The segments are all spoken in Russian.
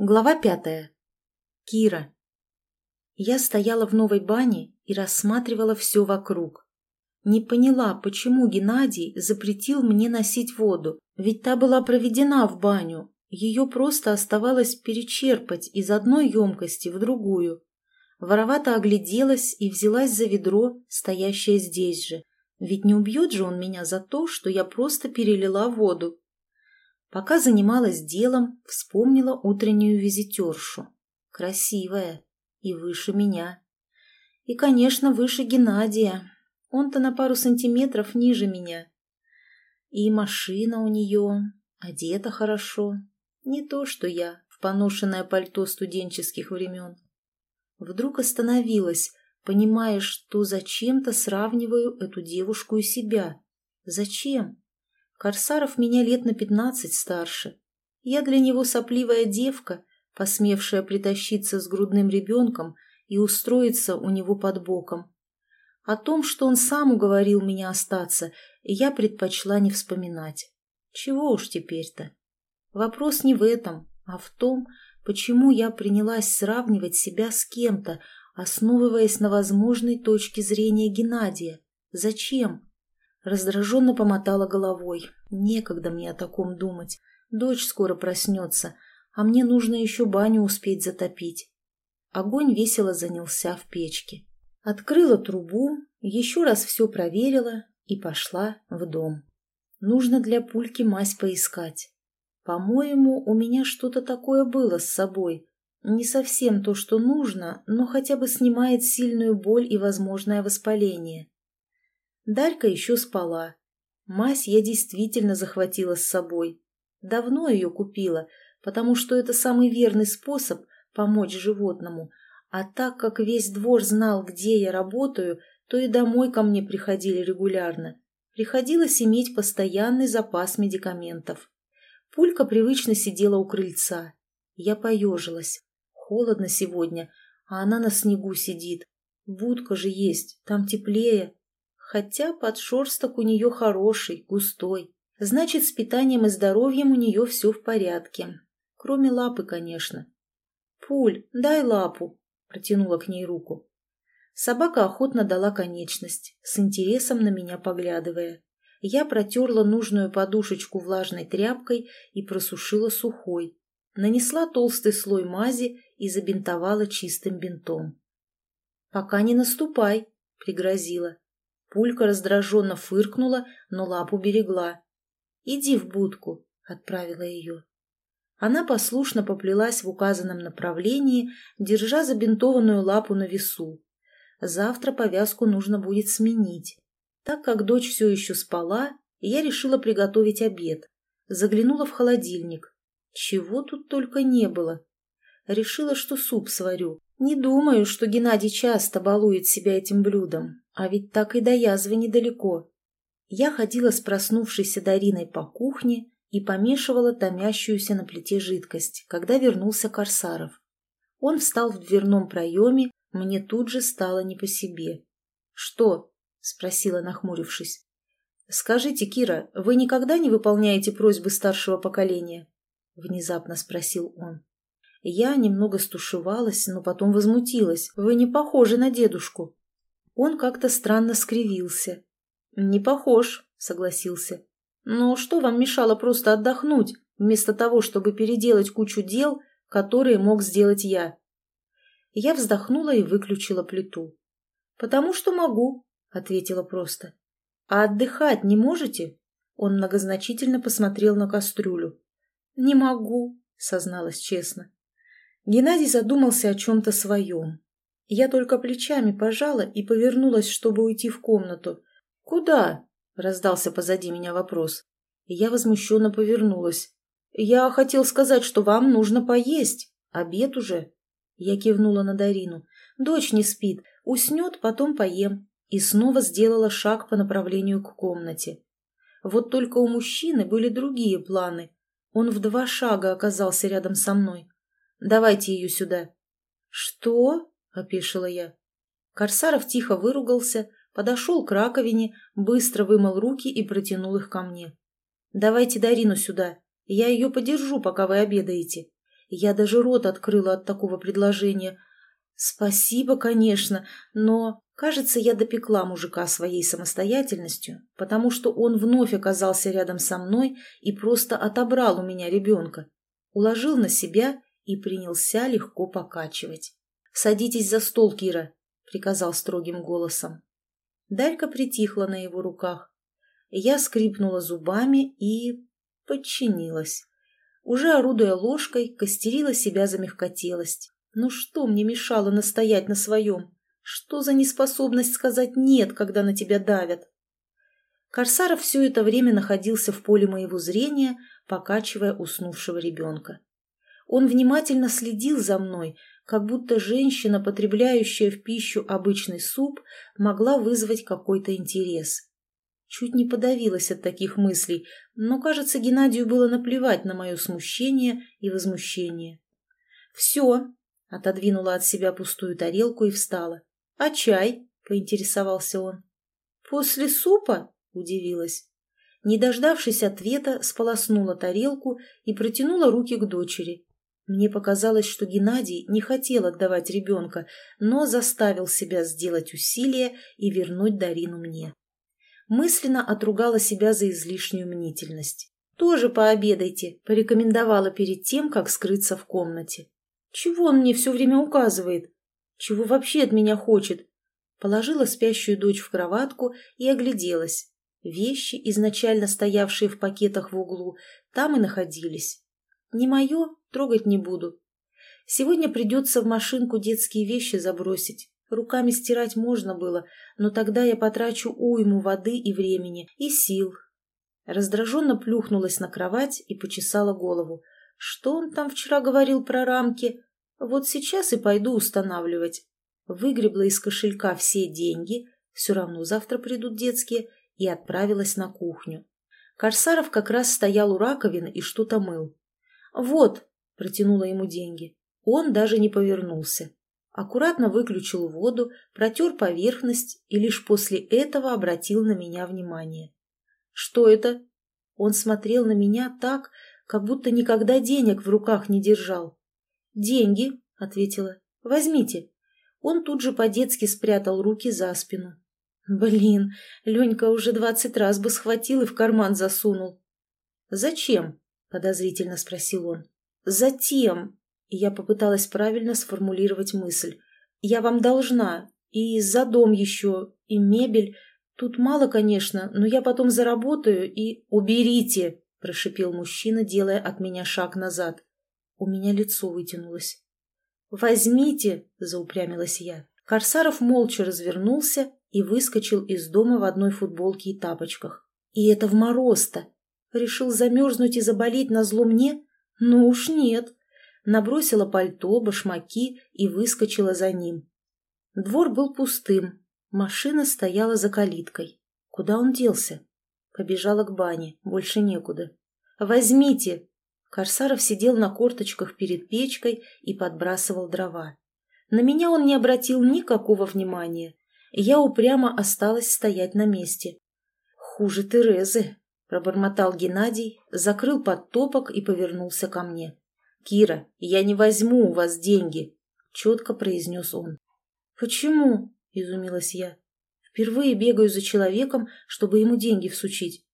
Глава пятая. Кира. Я стояла в новой бане и рассматривала все вокруг. Не поняла, почему Геннадий запретил мне носить воду, ведь та была проведена в баню. Ее просто оставалось перечерпать из одной емкости в другую. Воровато огляделась и взялась за ведро, стоящее здесь же. Ведь не убьет же он меня за то, что я просто перелила воду. Пока занималась делом, вспомнила утреннюю визитершу. Красивая и выше меня. И, конечно, выше Геннадия. Он-то на пару сантиметров ниже меня. И машина у нее, одета хорошо. Не то, что я, в поношенное пальто студенческих времен. Вдруг остановилась, понимая, что зачем-то сравниваю эту девушку и себя. Зачем? Корсаров меня лет на пятнадцать старше. Я для него сопливая девка, посмевшая притащиться с грудным ребенком и устроиться у него под боком. О том, что он сам уговорил меня остаться, я предпочла не вспоминать. Чего уж теперь-то? Вопрос не в этом, а в том, почему я принялась сравнивать себя с кем-то, основываясь на возможной точке зрения Геннадия. Зачем? Раздраженно помотала головой. Некогда мне о таком думать. Дочь скоро проснется, а мне нужно еще баню успеть затопить. Огонь весело занялся в печке. Открыла трубу, еще раз все проверила и пошла в дом. Нужно для пульки мазь поискать. По-моему, у меня что-то такое было с собой. Не совсем то, что нужно, но хотя бы снимает сильную боль и возможное воспаление. Дарька еще спала. Мазь я действительно захватила с собой. Давно ее купила, потому что это самый верный способ помочь животному. А так как весь двор знал, где я работаю, то и домой ко мне приходили регулярно. Приходилось иметь постоянный запас медикаментов. Пулька привычно сидела у крыльца. Я поежилась. Холодно сегодня, а она на снегу сидит. Будка же есть, там теплее хотя подшерсток у нее хороший, густой. Значит, с питанием и здоровьем у нее все в порядке. Кроме лапы, конечно. «Пуль, дай лапу», — протянула к ней руку. Собака охотно дала конечность, с интересом на меня поглядывая. Я протерла нужную подушечку влажной тряпкой и просушила сухой. Нанесла толстый слой мази и забинтовала чистым бинтом. «Пока не наступай», — пригрозила. Пулька раздраженно фыркнула, но лапу берегла. «Иди в будку», — отправила ее. Она послушно поплелась в указанном направлении, держа забинтованную лапу на весу. Завтра повязку нужно будет сменить. Так как дочь все еще спала, я решила приготовить обед. Заглянула в холодильник. Чего тут только не было. Решила, что суп сварю. Не думаю, что Геннадий часто балует себя этим блюдом. А ведь так и до язвы недалеко. Я ходила с проснувшейся Дариной по кухне и помешивала томящуюся на плите жидкость, когда вернулся Корсаров. Он встал в дверном проеме, мне тут же стало не по себе. «Что?» — спросила, нахмурившись. «Скажите, Кира, вы никогда не выполняете просьбы старшего поколения?» — внезапно спросил он. Я немного стушевалась, но потом возмутилась. «Вы не похожи на дедушку». Он как-то странно скривился. «Не похож», — согласился. «Но что вам мешало просто отдохнуть, вместо того, чтобы переделать кучу дел, которые мог сделать я?» Я вздохнула и выключила плиту. «Потому что могу», — ответила просто. «А отдыхать не можете?» Он многозначительно посмотрел на кастрюлю. «Не могу», — созналась честно. Геннадий задумался о чем-то своем. Я только плечами пожала и повернулась, чтобы уйти в комнату. «Куда?» — раздался позади меня вопрос. Я возмущенно повернулась. «Я хотел сказать, что вам нужно поесть. Обед уже». Я кивнула на Дарину. «Дочь не спит. Уснет, потом поем». И снова сделала шаг по направлению к комнате. Вот только у мужчины были другие планы. Он в два шага оказался рядом со мной. «Давайте ее сюда». «Что?» — опешила я. Корсаров тихо выругался, подошел к раковине, быстро вымыл руки и протянул их ко мне. «Давайте Дарину сюда. Я ее подержу, пока вы обедаете. Я даже рот открыла от такого предложения. Спасибо, конечно, но, кажется, я допекла мужика своей самостоятельностью, потому что он вновь оказался рядом со мной и просто отобрал у меня ребенка, уложил на себя и принялся легко покачивать. «Садитесь за стол, Кира», — приказал строгим голосом. Далька притихла на его руках. Я скрипнула зубами и подчинилась. Уже орудуя ложкой, костерила себя за мягкотелость. Ну что мне мешало настоять на своем? Что за неспособность сказать «нет», когда на тебя давят? Корсаров все это время находился в поле моего зрения, покачивая уснувшего ребенка. Он внимательно следил за мной, как будто женщина, потребляющая в пищу обычный суп, могла вызвать какой-то интерес. Чуть не подавилась от таких мыслей, но, кажется, Геннадию было наплевать на мое смущение и возмущение. «Все», — отодвинула от себя пустую тарелку и встала. «А чай?» — поинтересовался он. «После супа?» — удивилась. Не дождавшись ответа, сполоснула тарелку и протянула руки к дочери. Мне показалось, что Геннадий не хотел отдавать ребенка, но заставил себя сделать усилие и вернуть Дарину мне. Мысленно отругала себя за излишнюю мнительность. «Тоже пообедайте», – порекомендовала перед тем, как скрыться в комнате. «Чего он мне все время указывает? Чего вообще от меня хочет?» Положила спящую дочь в кроватку и огляделась. Вещи, изначально стоявшие в пакетах в углу, там и находились. Не мое, трогать не буду. Сегодня придется в машинку детские вещи забросить. Руками стирать можно было, но тогда я потрачу уйму воды и времени, и сил. Раздраженно плюхнулась на кровать и почесала голову. Что он там вчера говорил про рамки? Вот сейчас и пойду устанавливать. Выгребла из кошелька все деньги, все равно завтра придут детские, и отправилась на кухню. Корсаров как раз стоял у раковины и что-то мыл. «Вот», — протянула ему деньги. Он даже не повернулся. Аккуратно выключил воду, протер поверхность и лишь после этого обратил на меня внимание. «Что это?» Он смотрел на меня так, как будто никогда денег в руках не держал. «Деньги», — ответила. «Возьмите». Он тут же по-детски спрятал руки за спину. «Блин, Ленька уже двадцать раз бы схватил и в карман засунул». «Зачем?» — подозрительно спросил он. «Затем...» — я попыталась правильно сформулировать мысль. «Я вам должна. И за дом еще, и мебель. Тут мало, конечно, но я потом заработаю и...» «Уберите!» — прошипел мужчина, делая от меня шаг назад. У меня лицо вытянулось. «Возьмите!» — заупрямилась я. Корсаров молча развернулся и выскочил из дома в одной футболке и тапочках. И это в мороз-то! Решил замерзнуть и заболеть на зло мне? Ну уж нет. Набросила пальто, башмаки и выскочила за ним. Двор был пустым. Машина стояла за калиткой. Куда он делся? Побежала к бане. Больше некуда. «Возьмите!» Корсаров сидел на корточках перед печкой и подбрасывал дрова. На меня он не обратил никакого внимания. Я упрямо осталась стоять на месте. Хуже Терезы, Пробормотал Геннадий, закрыл подтопок и повернулся ко мне. «Кира, я не возьму у вас деньги», — четко произнес он. «Почему?» — изумилась я. «Впервые бегаю за человеком, чтобы ему деньги всучить».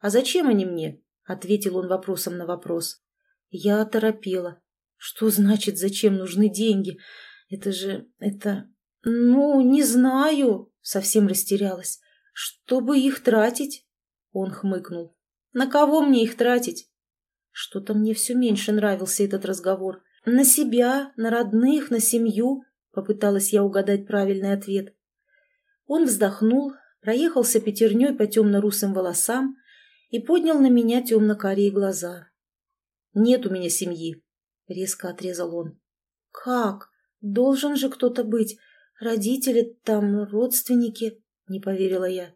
«А зачем они мне?» — ответил он вопросом на вопрос. Я оторопела. «Что значит, зачем нужны деньги? Это же... это... ну, не знаю», — совсем растерялась. «Чтобы их тратить?» Он хмыкнул. «На кого мне их тратить?» Что-то мне все меньше нравился этот разговор. «На себя, на родных, на семью», — попыталась я угадать правильный ответ. Он вздохнул, проехался пятерней по темно-русым волосам и поднял на меня темно-карие глаза. «Нет у меня семьи», — резко отрезал он. «Как? Должен же кто-то быть. Родители там, родственники», — не поверила я.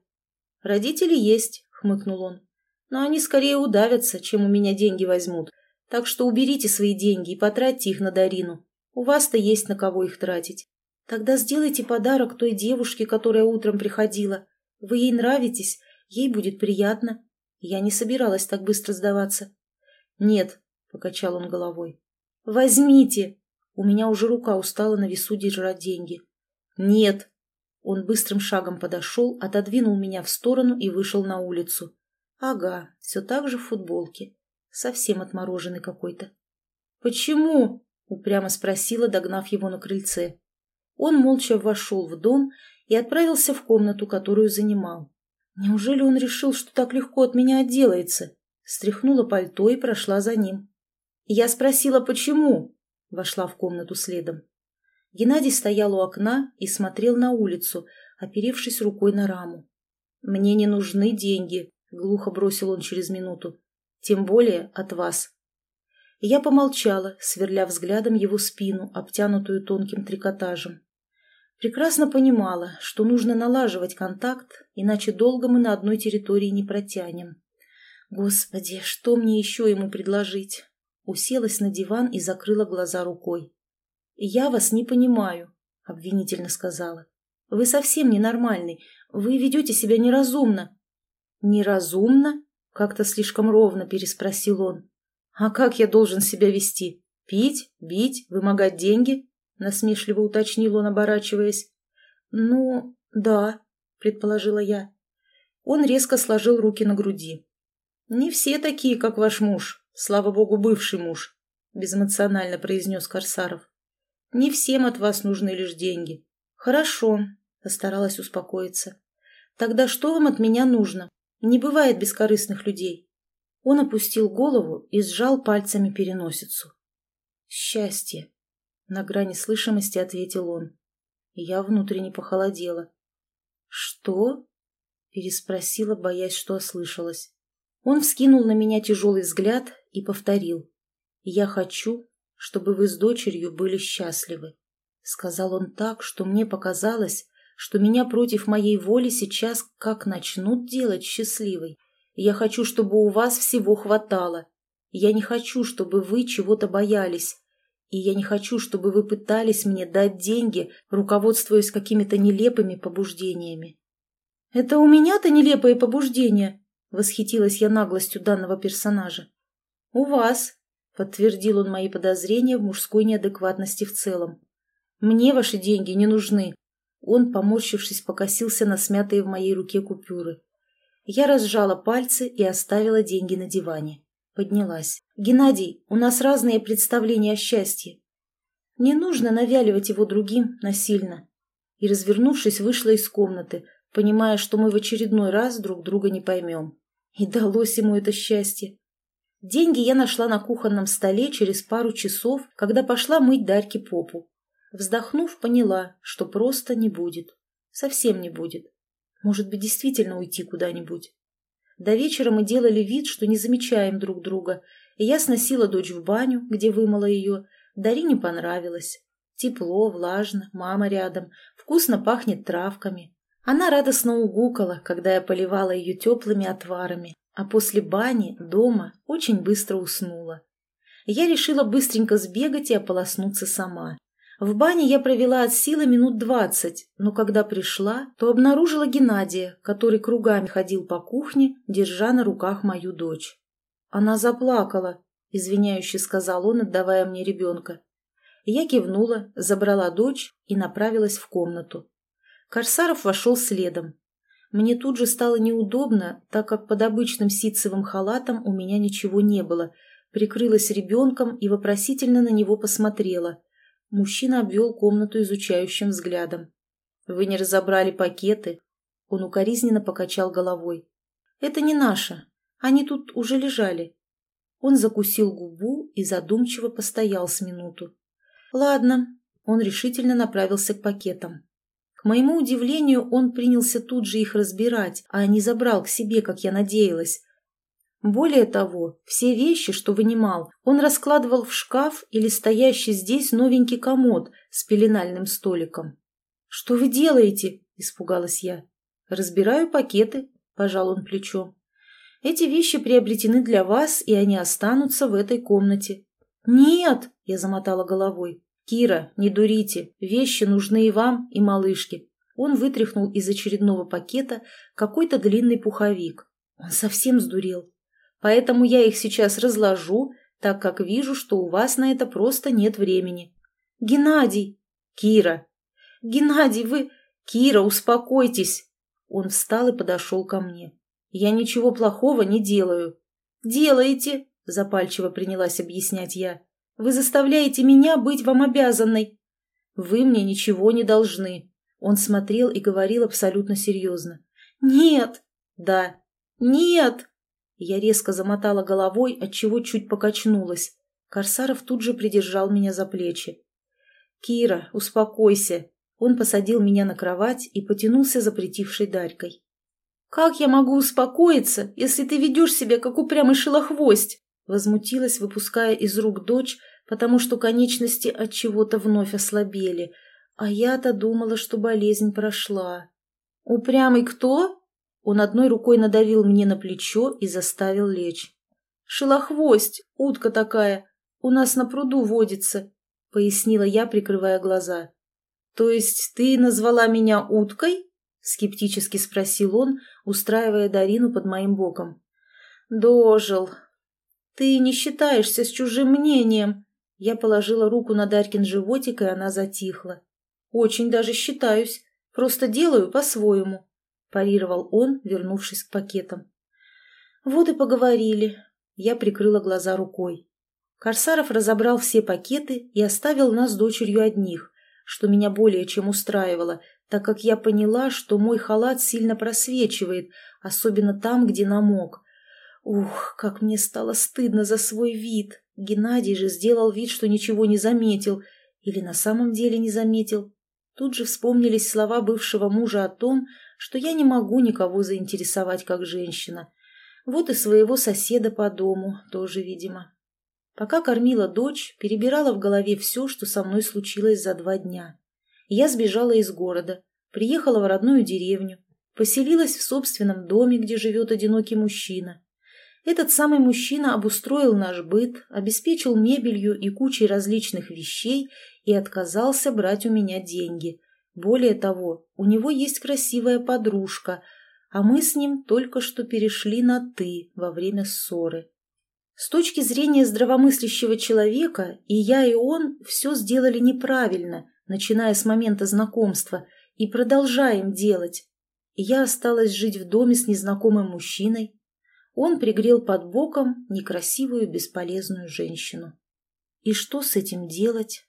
«Родители есть, хмыкнул он. «Но они скорее удавятся, чем у меня деньги возьмут. Так что уберите свои деньги и потратьте их на Дарину. У вас-то есть на кого их тратить. Тогда сделайте подарок той девушке, которая утром приходила. Вы ей нравитесь, ей будет приятно. Я не собиралась так быстро сдаваться». «Нет», — покачал он головой. Возьмите. У меня уже рука устала на весу держать деньги. Нет. Он быстрым шагом подошел, отодвинул меня в сторону и вышел на улицу. Ага, все так же в футболке. Совсем отмороженный какой-то. «Почему?» — упрямо спросила, догнав его на крыльце. Он молча вошел в дом и отправился в комнату, которую занимал. Неужели он решил, что так легко от меня отделается? Стряхнула пальто и прошла за ним. Я спросила, почему? Вошла в комнату следом. Геннадий стоял у окна и смотрел на улицу, оперевшись рукой на раму. «Мне не нужны деньги», — глухо бросил он через минуту. «Тем более от вас». Я помолчала, сверля взглядом его спину, обтянутую тонким трикотажем. Прекрасно понимала, что нужно налаживать контакт, иначе долго мы на одной территории не протянем. Господи, что мне еще ему предложить? Уселась на диван и закрыла глаза рукой. «Я вас не понимаю», — обвинительно сказала. «Вы совсем ненормальный. Вы ведете себя неразумно». «Неразумно?» — как-то слишком ровно переспросил он. «А как я должен себя вести? Пить, бить, вымогать деньги?» насмешливо уточнил он, оборачиваясь. «Ну, да», — предположила я. Он резко сложил руки на груди. «Не все такие, как ваш муж, слава богу, бывший муж», — безэмоционально произнес Корсаров. «Не всем от вас нужны лишь деньги». «Хорошо», — постаралась успокоиться. «Тогда что вам от меня нужно? Не бывает бескорыстных людей». Он опустил голову и сжал пальцами переносицу. «Счастье», на грани слышимости ответил он. Я внутренне похолодела. «Что?» — переспросила, боясь, что ослышалась. Он вскинул на меня тяжелый взгляд и повторил. «Я хочу, чтобы вы с дочерью были счастливы», — сказал он так, что мне показалось, что меня против моей воли сейчас как начнут делать счастливой. Я хочу, чтобы у вас всего хватало. Я не хочу, чтобы вы чего-то боялись. И я не хочу, чтобы вы пытались мне дать деньги, руководствуясь какими-то нелепыми побуждениями. «Это у меня-то нелепые побуждения?» — восхитилась я наглостью данного персонажа. «У вас», — подтвердил он мои подозрения в мужской неадекватности в целом. «Мне ваши деньги не нужны». Он, поморщившись, покосился на смятые в моей руке купюры. Я разжала пальцы и оставила деньги на диване. Поднялась. «Геннадий, у нас разные представления о счастье. Не нужно навяливать его другим насильно». И, развернувшись, вышла из комнаты, понимая, что мы в очередной раз друг друга не поймем. И далось ему это счастье. Деньги я нашла на кухонном столе через пару часов, когда пошла мыть Дарьке попу. Вздохнув, поняла, что просто не будет. Совсем не будет. Может быть, действительно уйти куда-нибудь. До вечера мы делали вид, что не замечаем друг друга, и я сносила дочь в баню, где вымыла ее. Дарине понравилось. Тепло, влажно, мама рядом, вкусно пахнет травками. Она радостно угукала, когда я поливала ее теплыми отварами, а после бани дома очень быстро уснула. Я решила быстренько сбегать и ополоснуться сама. В бане я провела от силы минут двадцать, но когда пришла, то обнаружила Геннадия, который кругами ходил по кухне, держа на руках мою дочь. Она заплакала, извиняюще сказал он, отдавая мне ребенка. Я кивнула, забрала дочь и направилась в комнату. Корсаров вошел следом. Мне тут же стало неудобно, так как под обычным ситцевым халатом у меня ничего не было. Прикрылась ребенком и вопросительно на него посмотрела – Мужчина обвел комнату изучающим взглядом. «Вы не разобрали пакеты?» Он укоризненно покачал головой. «Это не наше. Они тут уже лежали». Он закусил губу и задумчиво постоял с минуту. «Ладно». Он решительно направился к пакетам. К моему удивлению, он принялся тут же их разбирать, а не забрал к себе, как я надеялась, более того, все вещи, что вынимал, он раскладывал в шкаф или стоящий здесь новенький комод с пеленальным столиком. «Что вы делаете?» – испугалась я. «Разбираю пакеты», – пожал он плечом. «Эти вещи приобретены для вас, и они останутся в этой комнате». «Нет!» – я замотала головой. «Кира, не дурите, вещи нужны и вам, и малышке». Он вытряхнул из очередного пакета какой-то длинный пуховик. Он совсем сдурел. Поэтому я их сейчас разложу, так как вижу, что у вас на это просто нет времени. Геннадий! Кира! Геннадий, вы... Кира, успокойтесь! Он встал и подошел ко мне. Я ничего плохого не делаю. Делаете, запальчиво принялась объяснять я. Вы заставляете меня быть вам обязанной. Вы мне ничего не должны. Он смотрел и говорил абсолютно серьезно. Нет. Да. Нет. Я резко замотала головой, отчего чуть покачнулась. Корсаров тут же придержал меня за плечи. «Кира, успокойся!» Он посадил меня на кровать и потянулся за притихшей Дарькой. «Как я могу успокоиться, если ты ведешь себя, как упрямый шелохвость?» Возмутилась, выпуская из рук дочь, потому что конечности от чего-то вновь ослабели, а я-то думала, что болезнь прошла. «Упрямый кто?» Он одной рукой надавил мне на плечо и заставил лечь. «Шелохвость, утка такая, у нас на пруду водится», — пояснила я, прикрывая глаза. «То есть ты назвала меня уткой?» — скептически спросил он, устраивая Дарину под моим боком. «Дожил. Ты не считаешься с чужим мнением?» Я положила руку на Дарькин животик, и она затихла. «Очень даже считаюсь. Просто делаю по-своему», – парировал он, вернувшись к пакетам. «Вот и поговорили». Я прикрыла глаза рукой. Корсаров разобрал все пакеты и оставил нас с дочерью одних, что меня более чем устраивало, так как я поняла, что мой халат сильно просвечивает, особенно там, где намок. Ух, как мне стало стыдно за свой вид. Геннадий же сделал вид, что ничего не заметил. Или на самом деле не заметил. Тут же вспомнились слова бывшего мужа о том, что я не могу никого заинтересовать как женщина. Вот и своего соседа по дому тоже, видимо. Пока кормила дочь, перебирала в голове все, что со мной случилось за два дня. Я сбежала из города, приехала в родную деревню, поселилась в собственном доме, где живет одинокий мужчина. Этот самый мужчина обустроил наш быт, обеспечил мебелью и кучей различных вещей и отказался брать у меня деньги. Более того, у него есть красивая подружка, а мы с ним только что перешли на «ты» во время ссоры. С точки зрения здравомыслящего человека, и я, и он все сделали неправильно, начиная с момента знакомства, и продолжаем делать. я осталась жить в доме с незнакомым мужчиной, он пригрел под боком некрасивую бесполезную женщину. И что с этим делать?